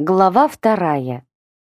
Глава вторая.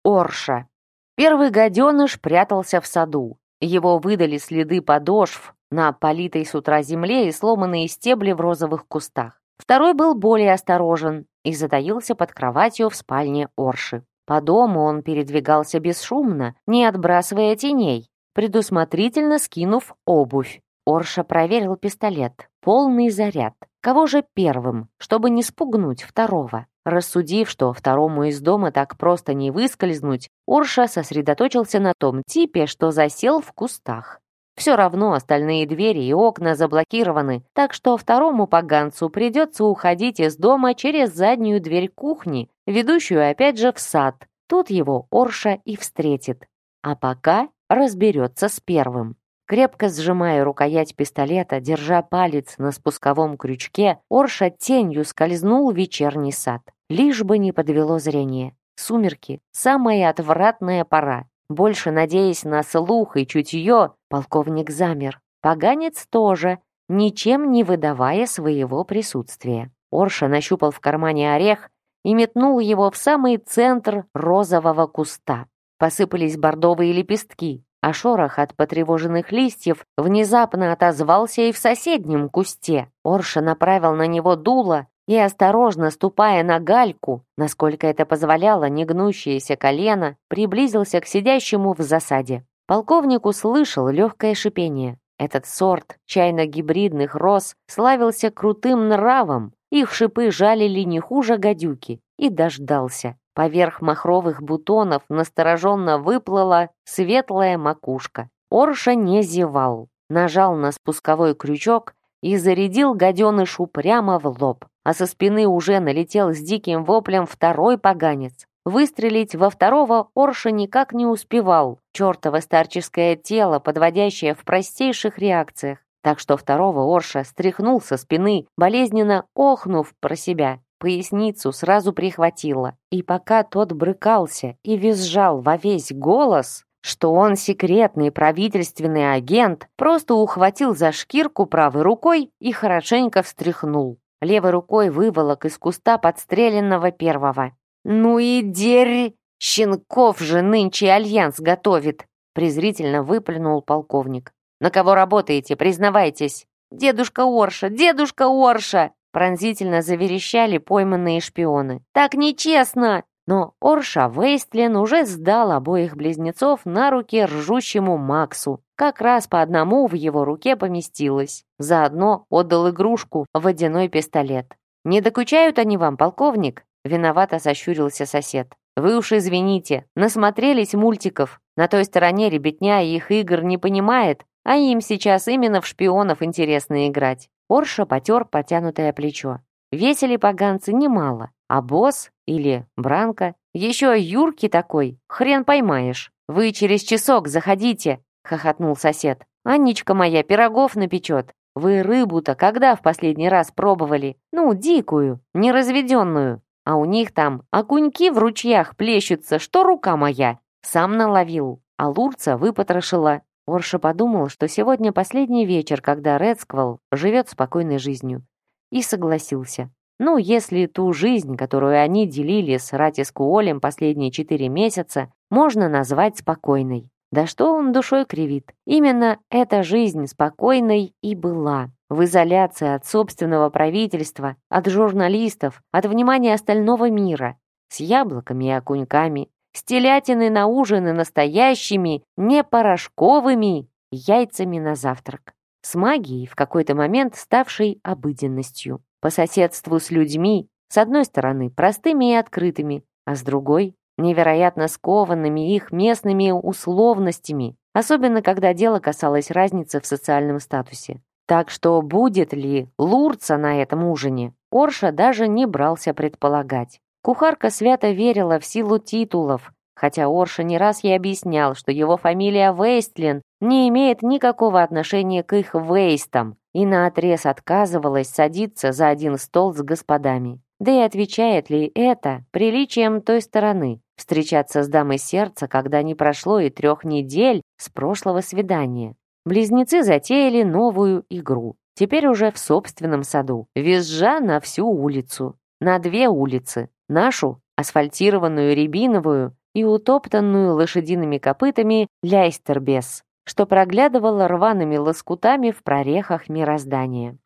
Орша. Первый гаденыш прятался в саду. Его выдали следы подошв на политой с утра земле и сломанные стебли в розовых кустах. Второй был более осторожен и затаился под кроватью в спальне Орши. По дому он передвигался бесшумно, не отбрасывая теней, предусмотрительно скинув обувь. Орша проверил пистолет. Полный заряд. Кого же первым, чтобы не спугнуть второго? Рассудив, что второму из дома так просто не выскользнуть, Орша сосредоточился на том типе, что засел в кустах. Все равно остальные двери и окна заблокированы, так что второму поганцу придется уходить из дома через заднюю дверь кухни, ведущую опять же в сад. Тут его Орша и встретит. А пока разберется с первым. Крепко сжимая рукоять пистолета, держа палец на спусковом крючке, Орша тенью скользнул в вечерний сад. Лишь бы не подвело зрение. Сумерки — самая отвратная пора. Больше надеясь на слух и чутье, полковник замер. Поганец тоже, ничем не выдавая своего присутствия. Орша нащупал в кармане орех и метнул его в самый центр розового куста. Посыпались бордовые лепестки, а шорох от потревоженных листьев внезапно отозвался и в соседнем кусте. Орша направил на него дуло и, осторожно ступая на гальку, насколько это позволяло негнущееся колено, приблизился к сидящему в засаде. Полковник услышал легкое шипение. Этот сорт чайно-гибридных роз славился крутым нравом, их шипы жалили не хуже гадюки, и дождался. Поверх махровых бутонов настороженно выплыла светлая макушка. Орша не зевал, нажал на спусковой крючок и зарядил гаденышу прямо в лоб а со спины уже налетел с диким воплем второй поганец. Выстрелить во второго Орша никак не успевал, чертово старческое тело, подводящее в простейших реакциях. Так что второго Орша стряхнул со спины, болезненно охнув про себя. Поясницу сразу прихватило. И пока тот брыкался и визжал во весь голос, что он секретный правительственный агент, просто ухватил за шкирку правой рукой и хорошенько встряхнул. Левой рукой выволок из куста подстреленного первого. «Ну и дерь! Щенков же нынче альянс готовит!» презрительно выплюнул полковник. «На кого работаете? Признавайтесь!» «Дедушка Орша! Дедушка Орша!» Пронзительно заверещали пойманные шпионы. «Так нечестно!» Но Орша Вейстлин уже сдал обоих близнецов на руки ржущему Максу. Как раз по одному в его руке поместилось. Заодно отдал игрушку водяной пистолет. «Не докучают они вам, полковник?» Виновато сощурился сосед. «Вы уж извините, насмотрелись мультиков. На той стороне ребятня их игр не понимает, а им сейчас именно в шпионов интересно играть». Орша потер потянутое плечо. Весили поганцы немало, а босс или Бранко еще Юрки такой, хрен поймаешь. Вы через часок заходите, хохотнул сосед. Анечка моя пирогов напечет. Вы рыбу-то когда в последний раз пробовали? Ну, дикую, неразведенную. А у них там окуньки в ручьях плещутся, что рука моя. Сам наловил, а лурца выпотрошила. Орша подумал, что сегодня последний вечер, когда Редсквал живет спокойной жизнью и согласился. Ну, если ту жизнь, которую они делили с Ратискуолем последние четыре месяца, можно назвать спокойной. Да что он душой кривит? Именно эта жизнь спокойной и была. В изоляции от собственного правительства, от журналистов, от внимания остального мира. С яблоками и окуньками, с телятиной на ужин и настоящими, не порошковыми яйцами на завтрак с магией, в какой-то момент ставшей обыденностью. По соседству с людьми, с одной стороны, простыми и открытыми, а с другой — невероятно скованными их местными условностями, особенно когда дело касалось разницы в социальном статусе. Так что будет ли Лурца на этом ужине, Орша даже не брался предполагать. Кухарка свято верила в силу титулов, хотя Орша не раз ей объяснял, что его фамилия Вейстлин не имеет никакого отношения к их Вейстам и наотрез отказывалась садиться за один стол с господами. Да и отвечает ли это приличием той стороны, встречаться с дамой сердца, когда не прошло и трех недель с прошлого свидания? Близнецы затеяли новую игру. Теперь уже в собственном саду, визжа на всю улицу. На две улицы. нашу, асфальтированную рябиновую и утоптанную лошадиными копытами ляйстербес, что проглядывало рваными лоскутами в прорехах мироздания.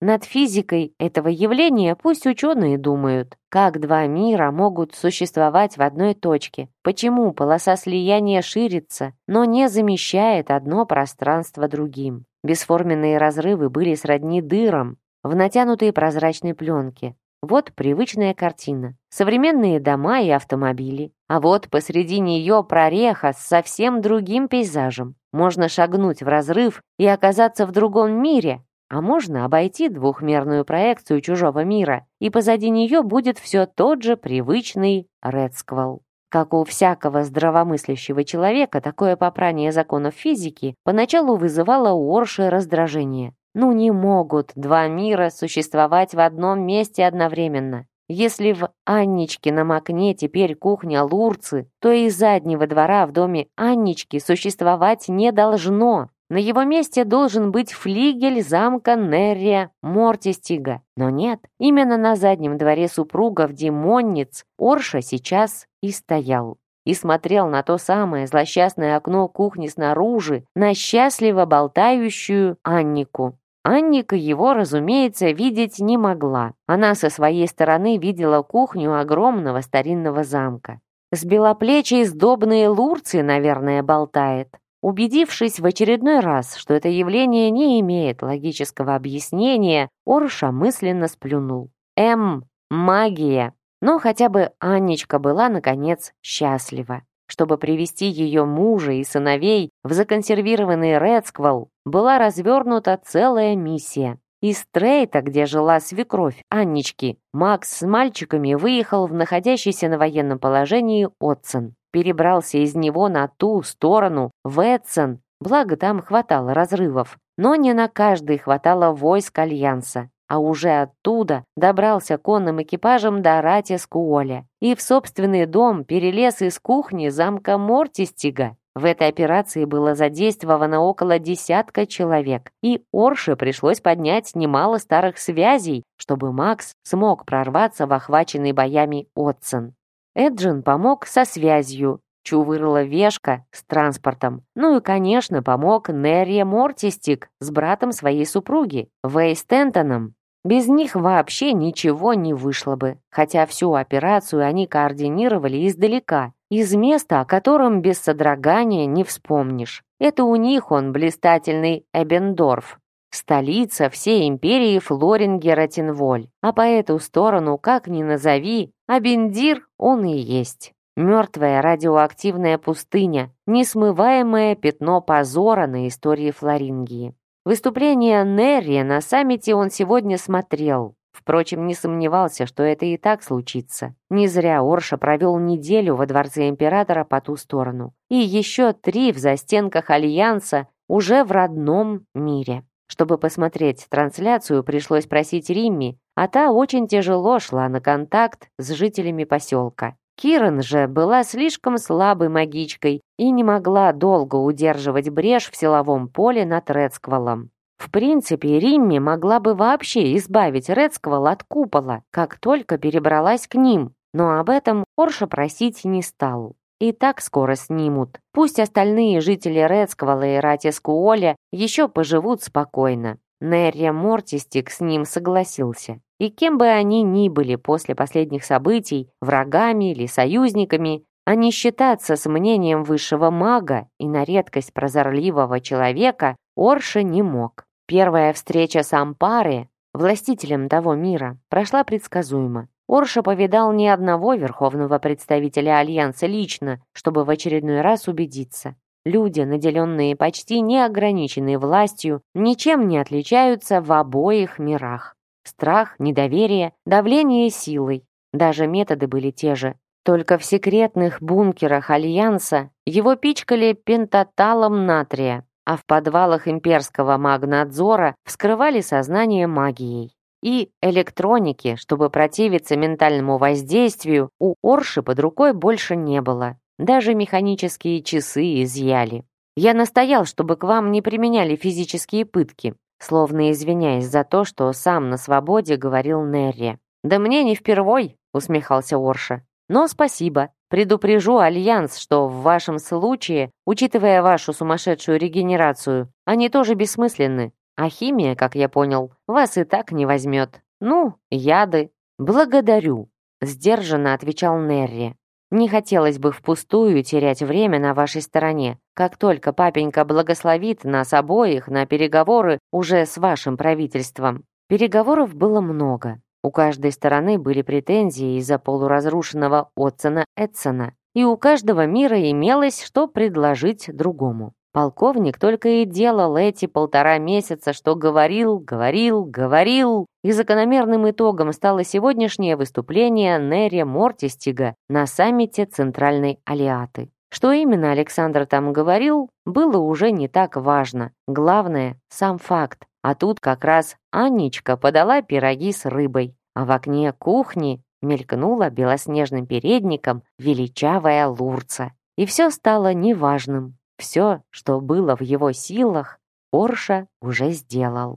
Над физикой этого явления пусть ученые думают, как два мира могут существовать в одной точке, почему полоса слияния ширится, но не замещает одно пространство другим. Бесформенные разрывы были сродни дырам в натянутой прозрачной пленке. Вот привычная картина. Современные дома и автомобили. А вот посреди нее прореха с совсем другим пейзажем. Можно шагнуть в разрыв и оказаться в другом мире, а можно обойти двухмерную проекцию чужого мира, и позади нее будет все тот же привычный Редсквал. Как у всякого здравомыслящего человека, такое попрание законов физики поначалу вызывало у раздражение. Ну не могут два мира существовать в одном месте одновременно. Если в Анничкином окне теперь кухня Лурцы, то и заднего двора в доме Аннички существовать не должно. На его месте должен быть флигель замка Неррия Мортистига. Но нет, именно на заднем дворе супругов Димонниц Орша сейчас и стоял. И смотрел на то самое злосчастное окно кухни снаружи, на счастливо болтающую Аннику. Анника его, разумеется, видеть не могла. Она со своей стороны видела кухню огромного старинного замка. С белоплечей сдобные лурцы, наверное, болтает. Убедившись в очередной раз, что это явление не имеет логического объяснения, Орша мысленно сплюнул. М. Магия. Но хотя бы Анничка была, наконец, счастлива. Чтобы привести ее мужа и сыновей в законсервированный Редсквал, была развернута целая миссия. Из Трейта, где жила свекровь Аннички, Макс с мальчиками выехал в находящийся на военном положении Отцен перебрался из него на ту сторону, в Эдсон, благо там хватало разрывов. Но не на каждый хватало войск Альянса, а уже оттуда добрался конным экипажем до Ратискуоля и в собственный дом перелез из кухни замка Мортистига. В этой операции было задействовано около десятка человек, и Орше пришлось поднять немало старых связей, чтобы Макс смог прорваться в охваченный боями Отсон. Эджин помог со связью, чувырла Вешка с транспортом. Ну и, конечно, помог Нерри Мортистик с братом своей супруги, Вей Стентоном. Без них вообще ничего не вышло бы, хотя всю операцию они координировали издалека, из места, о котором без содрогания не вспомнишь. Это у них он блистательный Эбендорф, столица всей империи Флорингера-Тинволь. А по эту сторону, как ни назови, Абендир он и есть. Мертвая радиоактивная пустыня, несмываемое пятно позора на истории Флорингии. Выступление Нерри на саммите он сегодня смотрел. Впрочем, не сомневался, что это и так случится. Не зря Орша провел неделю во дворце императора по ту сторону. И еще три в застенках Альянса уже в родном мире. Чтобы посмотреть трансляцию, пришлось просить Римми, а та очень тяжело шла на контакт с жителями поселка. Киран же была слишком слабой магичкой и не могла долго удерживать брешь в силовом поле над Рецквалом. В принципе, Римми могла бы вообще избавить Рецквал от купола, как только перебралась к ним, но об этом Орша просить не стал и так скоро снимут. Пусть остальные жители Рецквала и Ратискуоля еще поживут спокойно. Нерри Мортистик с ним согласился. И кем бы они ни были после последних событий, врагами или союзниками, а не считаться с мнением высшего мага и на редкость прозорливого человека Орша не мог. Первая встреча с Ампаре, властителем того мира, прошла предсказуемо. Орша повидал ни одного верховного представителя Альянса лично, чтобы в очередной раз убедиться. Люди, наделенные почти неограниченной властью, ничем не отличаются в обоих мирах. Страх, недоверие, давление силой. Даже методы были те же. Только в секретных бункерах Альянса его пичкали пентаталом натрия, а в подвалах имперского магнадзора вскрывали сознание магией. И электроники, чтобы противиться ментальному воздействию, у Орши под рукой больше не было. Даже механические часы изъяли. Я настоял, чтобы к вам не применяли физические пытки, словно извиняясь за то, что сам на свободе говорил Нерри. «Да мне не впервой», усмехался Орша. «Но спасибо. Предупрежу Альянс, что в вашем случае, учитывая вашу сумасшедшую регенерацию, они тоже бессмысленны. А химия, как я понял, вас и так не возьмет. Ну, яды. Благодарю», — сдержанно отвечал Нерри. «Не хотелось бы впустую терять время на вашей стороне. Как только папенька благословит нас обоих на переговоры уже с вашим правительством». Переговоров было много. У каждой стороны были претензии из-за полуразрушенного Отсона Эдсона, и у каждого мира имелось, что предложить другому. Полковник только и делал эти полтора месяца, что говорил, говорил, говорил, и закономерным итогом стало сегодняшнее выступление Нерри Мортистига на саммите Центральной Алиаты. Что именно Александр там говорил, было уже не так важно. Главное — сам факт. А тут как раз Анечка подала пироги с рыбой, а в окне кухни мелькнула белоснежным передником величавая лурца. И все стало неважным. Все, что было в его силах, Орша уже сделал.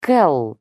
Келл.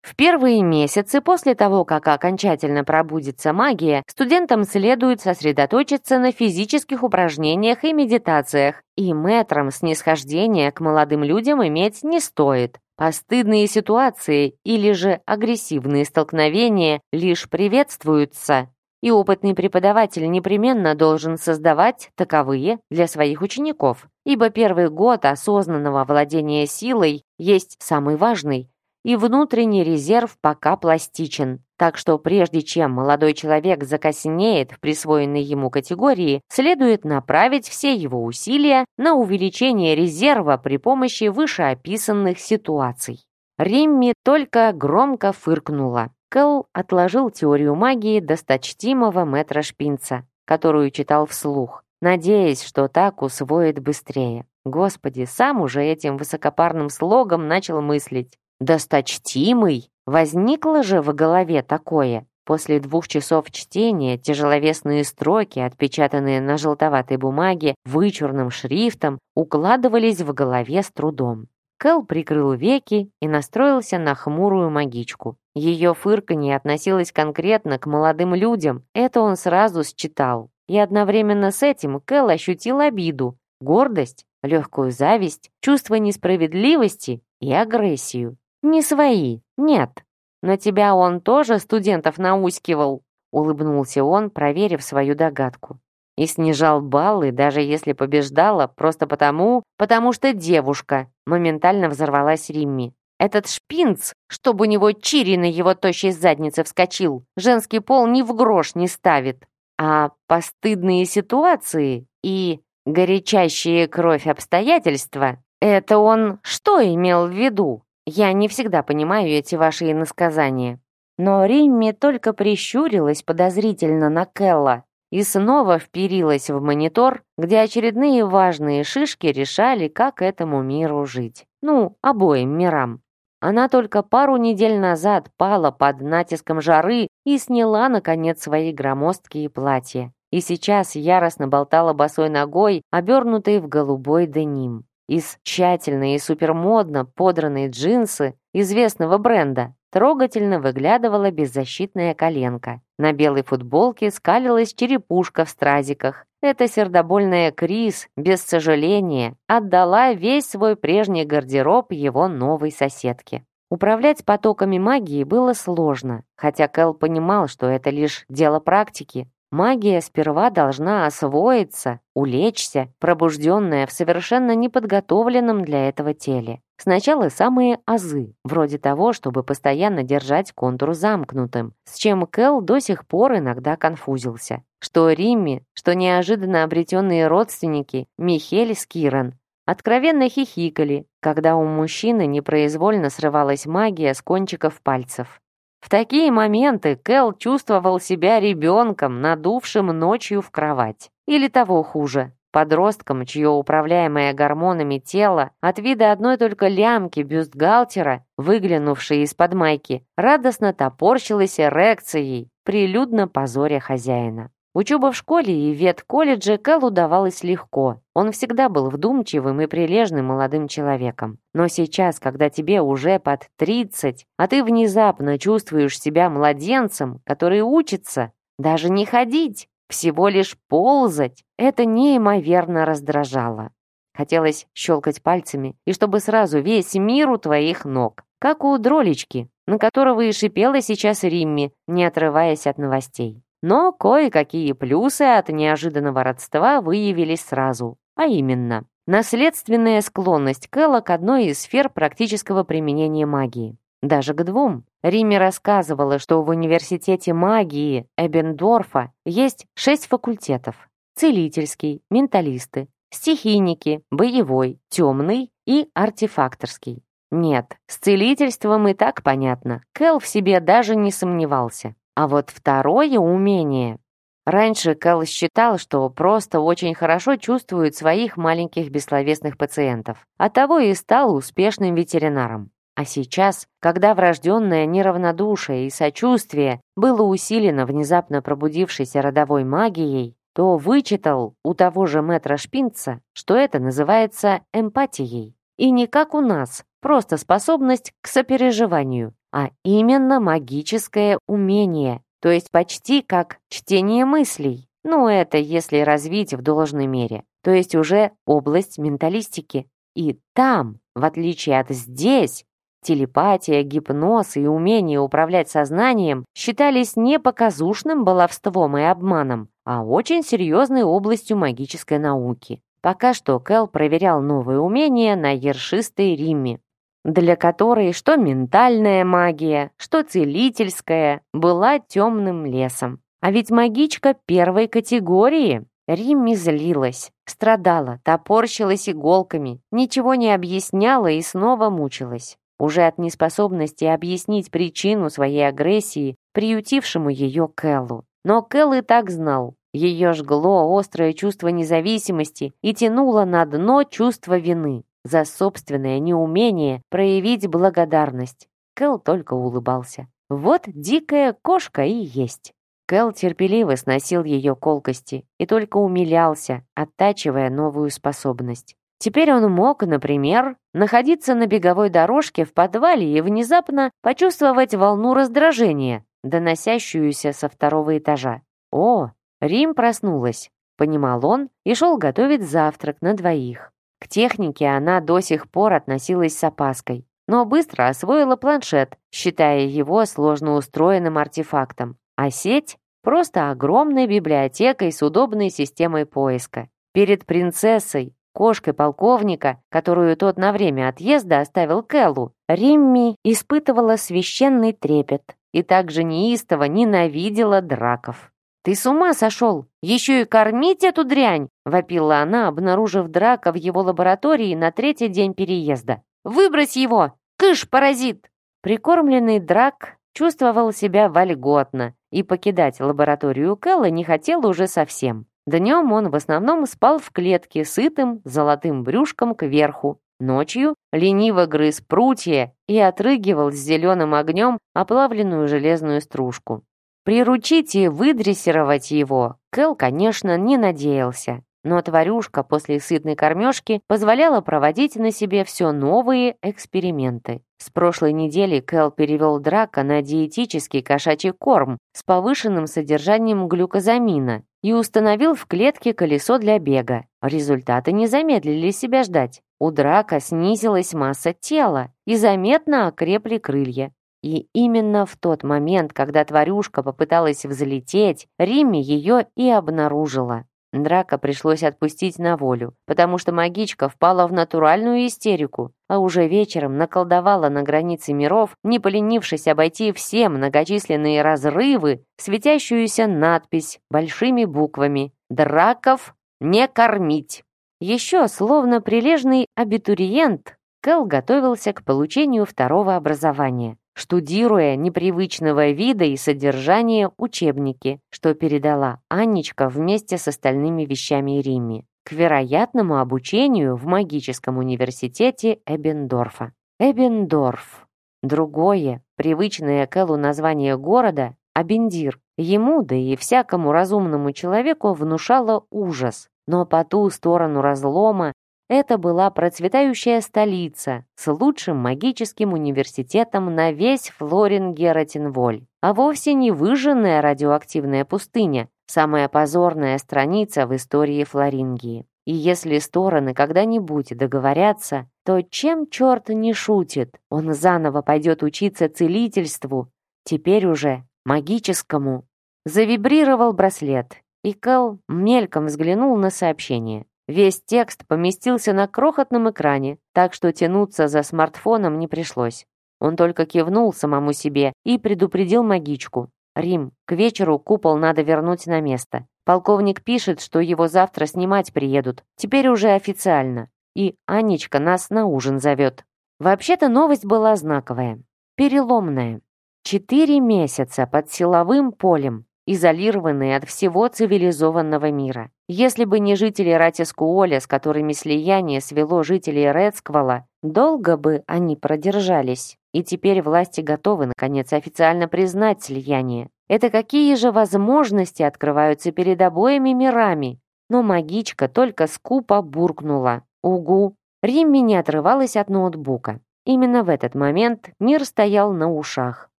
В первые месяцы после того, как окончательно пробудится магия, студентам следует сосредоточиться на физических упражнениях и медитациях, и мэтрам снисхождения к молодым людям иметь не стоит. Постыдные ситуации или же агрессивные столкновения лишь приветствуются и опытный преподаватель непременно должен создавать таковые для своих учеников, ибо первый год осознанного владения силой есть самый важный, и внутренний резерв пока пластичен. Так что прежде чем молодой человек закоснеет в присвоенной ему категории, следует направить все его усилия на увеличение резерва при помощи вышеописанных ситуаций. Римми только громко фыркнула. Кэл отложил теорию магии досточтимого мэтра Шпинца, которую читал вслух, надеясь, что так усвоит быстрее. Господи, сам уже этим высокопарным слогом начал мыслить. «Досточтимый?» Возникло же в голове такое. После двух часов чтения тяжеловесные строки, отпечатанные на желтоватой бумаге вычурным шрифтом, укладывались в голове с трудом. Кэл прикрыл веки и настроился на хмурую магичку. Ее фырканье относилось конкретно к молодым людям, это он сразу считал. И одновременно с этим Кэл ощутил обиду, гордость, легкую зависть, чувство несправедливости и агрессию. Не свои, нет. На тебя он тоже студентов наускивал, улыбнулся он, проверив свою догадку и снижал баллы, даже если побеждала, просто потому, потому что девушка, моментально взорвалась Римми. Этот шпинц, чтобы у него чири на его тощей заднице вскочил, женский пол ни в грош не ставит. А постыдные ситуации и горячащие кровь обстоятельства — это он что имел в виду? Я не всегда понимаю эти ваши иносказания. Но Римми только прищурилась подозрительно на Келла, и снова вперилась в монитор, где очередные важные шишки решали, как этому миру жить. Ну, обоим мирам. Она только пару недель назад пала под натиском жары и сняла, наконец, свои громоздкие платья. И сейчас яростно болтала босой ногой, обернутой в голубой деним. Из тщательно и супермодно подранной джинсы известного бренда трогательно выглядывала беззащитная коленка. На белой футболке скалилась черепушка в стразиках. Эта сердобольная Крис, без сожаления, отдала весь свой прежний гардероб его новой соседке. Управлять потоками магии было сложно, хотя Кэл понимал, что это лишь дело практики. Магия сперва должна освоиться, улечься, пробужденная в совершенно неподготовленном для этого теле. Сначала самые азы, вроде того, чтобы постоянно держать контур замкнутым, с чем Кэл до сих пор иногда конфузился. Что Римми, что неожиданно обретенные родственники Михель с Киран откровенно хихикали, когда у мужчины непроизвольно срывалась магия с кончиков пальцев. В такие моменты Кэл чувствовал себя ребенком, надувшим ночью в кровать. Или того хуже, подростком, чье управляемое гормонами тело от вида одной только лямки бюстгальтера, выглянувшей из-под майки, радостно топорщилась эрекцией, прилюдно позоря хозяина. Учеба в школе и ветколледже Кэллу давалась легко. Он всегда был вдумчивым и прилежным молодым человеком. Но сейчас, когда тебе уже под 30, а ты внезапно чувствуешь себя младенцем, который учится, даже не ходить, всего лишь ползать, это неимоверно раздражало. Хотелось щелкать пальцами, и чтобы сразу весь мир у твоих ног. Как у дролечки, на которого и шипела сейчас Римми, не отрываясь от новостей. Но кое-какие плюсы от неожиданного родства выявились сразу, а именно наследственная склонность Кэлла к одной из сфер практического применения магии. Даже к двум. Римми рассказывала, что в университете магии Эбендорфа есть шесть факультетов. Целительский, менталисты, стихийники, боевой, темный и артефакторский. Нет, с целительством и так понятно. Кэл в себе даже не сомневался. А вот второе умение... Раньше Кэл считал, что просто очень хорошо чувствует своих маленьких бессловесных пациентов. Оттого и стал успешным ветеринаром. А сейчас, когда врожденное неравнодушие и сочувствие было усилено внезапно пробудившейся родовой магией, то вычитал у того же мэтра Шпинца, что это называется эмпатией. И не как у нас, просто способность к сопереживанию, а именно магическое умение, то есть почти как чтение мыслей. Ну, это если развить в должной мере, то есть уже область менталистики. И там, в отличие от здесь, телепатия, гипноз и умение управлять сознанием считались не показушным баловством и обманом, а очень серьезной областью магической науки. Пока что Кэл проверял новые умения на ершистой Риме, для которой что ментальная магия, что целительская была темным лесом. А ведь магичка первой категории. Римми злилась, страдала, топорщилась иголками, ничего не объясняла и снова мучилась. Уже от неспособности объяснить причину своей агрессии, приютившему ее Кэллу. Но Кэл и так знал. Ее жгло острое чувство независимости и тянуло на дно чувство вины за собственное неумение проявить благодарность. Кэл только улыбался. Вот дикая кошка и есть. Кэл терпеливо сносил ее колкости и только умилялся, оттачивая новую способность. Теперь он мог, например, находиться на беговой дорожке в подвале и внезапно почувствовать волну раздражения, доносящуюся со второго этажа. «О, Рим проснулась», — понимал он и шел готовить завтрак на двоих. К технике она до сих пор относилась с опаской, но быстро освоила планшет, считая его сложно устроенным артефактом, а сеть — просто огромной библиотекой с удобной системой поиска. Перед принцессой, кошкой полковника, которую тот на время отъезда оставил Келлу, Римми испытывала священный трепет и также неистово ненавидела драков. «Ты с ума сошел? Еще и кормить эту дрянь!» — вопила она, обнаружив драка в его лаборатории на третий день переезда. «Выбрось его! Кыш, паразит!» Прикормленный драк чувствовал себя вольготно и покидать лабораторию Кэлла не хотел уже совсем. Днем он в основном спал в клетке сытым золотым брюшком кверху. Ночью лениво грыз прутья и отрыгивал с зеленым огнем оплавленную железную стружку. Приручить и выдрессировать его Кэл, конечно, не надеялся, но тварюшка после сытной кормежки позволяла проводить на себе все новые эксперименты. С прошлой недели Кэл перевел Драка на диетический кошачий корм с повышенным содержанием глюкозамина и установил в клетке колесо для бега. Результаты не замедлили себя ждать. У Драка снизилась масса тела и заметно окрепли крылья. И именно в тот момент, когда тварюшка попыталась взлететь, Римми ее и обнаружила. Драка пришлось отпустить на волю, потому что магичка впала в натуральную истерику, а уже вечером наколдовала на границе миров, не поленившись обойти все многочисленные разрывы, светящуюся надпись большими буквами «Драков не кормить». Еще, словно прилежный абитуриент, Кэл готовился к получению второго образования штудируя непривычного вида и содержания учебники, что передала Анничка вместе с остальными вещами Римми, к вероятному обучению в магическом университете Эбендорфа. Эбендорф. Другое, привычное Кэллу название города – Абендир, ему, да и всякому разумному человеку внушало ужас. Но по ту сторону разлома это была процветающая столица с лучшим магическим университетом на весь Флорин-Гератинволь, а вовсе не выжженная радиоактивная пустыня, самая позорная страница в истории Флорингии. И если стороны когда-нибудь договорятся, то чем черт не шутит, он заново пойдет учиться целительству, теперь уже магическому. Завибрировал браслет, и Кэл мельком взглянул на сообщение. Весь текст поместился на крохотном экране, так что тянуться за смартфоном не пришлось. Он только кивнул самому себе и предупредил магичку. «Рим, к вечеру купол надо вернуть на место. Полковник пишет, что его завтра снимать приедут. Теперь уже официально. И Анечка нас на ужин зовет». Вообще-то новость была знаковая. Переломная. Четыре месяца под силовым полем изолированные от всего цивилизованного мира. Если бы не жители Ратискуоля, с которыми слияние свело жителей Редсквала, долго бы они продержались. И теперь власти готовы, наконец, официально признать слияние. Это какие же возможности открываются перед обоими мирами? Но магичка только скупо буркнула. «Угу!» Римми не отрывалась от ноутбука. Именно в этот момент мир стоял на ушах.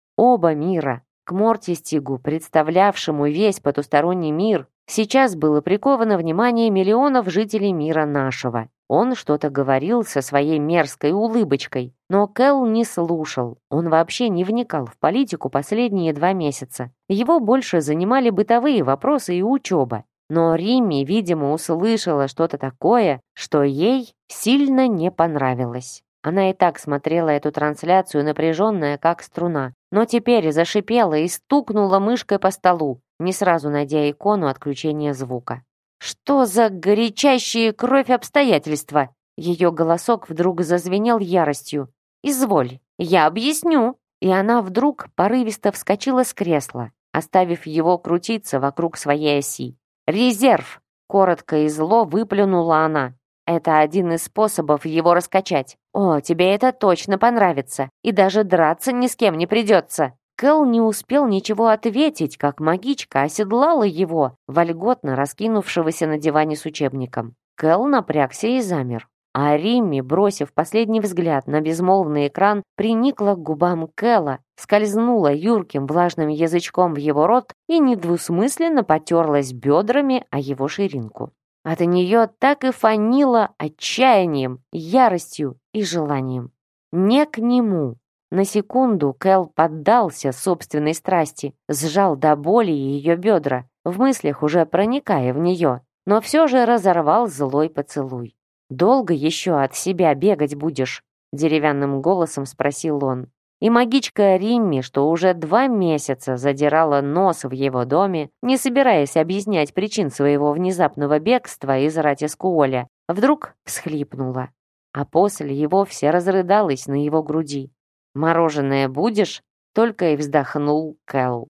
Оба мира, к Мортистигу, представлявшему весь потусторонний мир, сейчас было приковано внимание миллионов жителей мира нашего. Он что-то говорил со своей мерзкой улыбочкой, но Кэл не слушал. Он вообще не вникал в политику последние два месяца. Его больше занимали бытовые вопросы и учеба. Но Римми, видимо, услышала что-то такое, что ей сильно не понравилось. Она и так смотрела эту трансляцию, напряженная, как струна. Но теперь зашипела и стукнула мышкой по столу, не сразу найдя икону отключения звука. «Что за горячащие кровь обстоятельства?» Ее голосок вдруг зазвенел яростью. «Изволь, я объясню!» И она вдруг порывисто вскочила с кресла, оставив его крутиться вокруг своей оси. «Резерв!» — коротко и зло выплюнула она. Это один из способов его раскачать. О, тебе это точно понравится. И даже драться ни с кем не придется. Кэл не успел ничего ответить, как магичка оседлала его, вольготно раскинувшегося на диване с учебником. Кэл напрягся и замер. А Римми, бросив последний взгляд на безмолвный экран, приникла к губам Кэла, скользнула юрким влажным язычком в его рот и недвусмысленно потерлась бедрами о его ширинку. От нее так и фанило отчаянием, яростью и желанием. Не к нему. На секунду Кэл поддался собственной страсти, сжал до боли ее бедра, в мыслях уже проникая в нее, но все же разорвал злой поцелуй. «Долго еще от себя бегать будешь?» деревянным голосом спросил он. И магичка Римми, что уже два месяца задирала нос в его доме, не собираясь объяснять причин своего внезапного бегства из Ратискуоля, вдруг всхлипнула. А после его вся разрыдалась на его груди. «Мороженое будешь?» Только и вздохнул Кэл.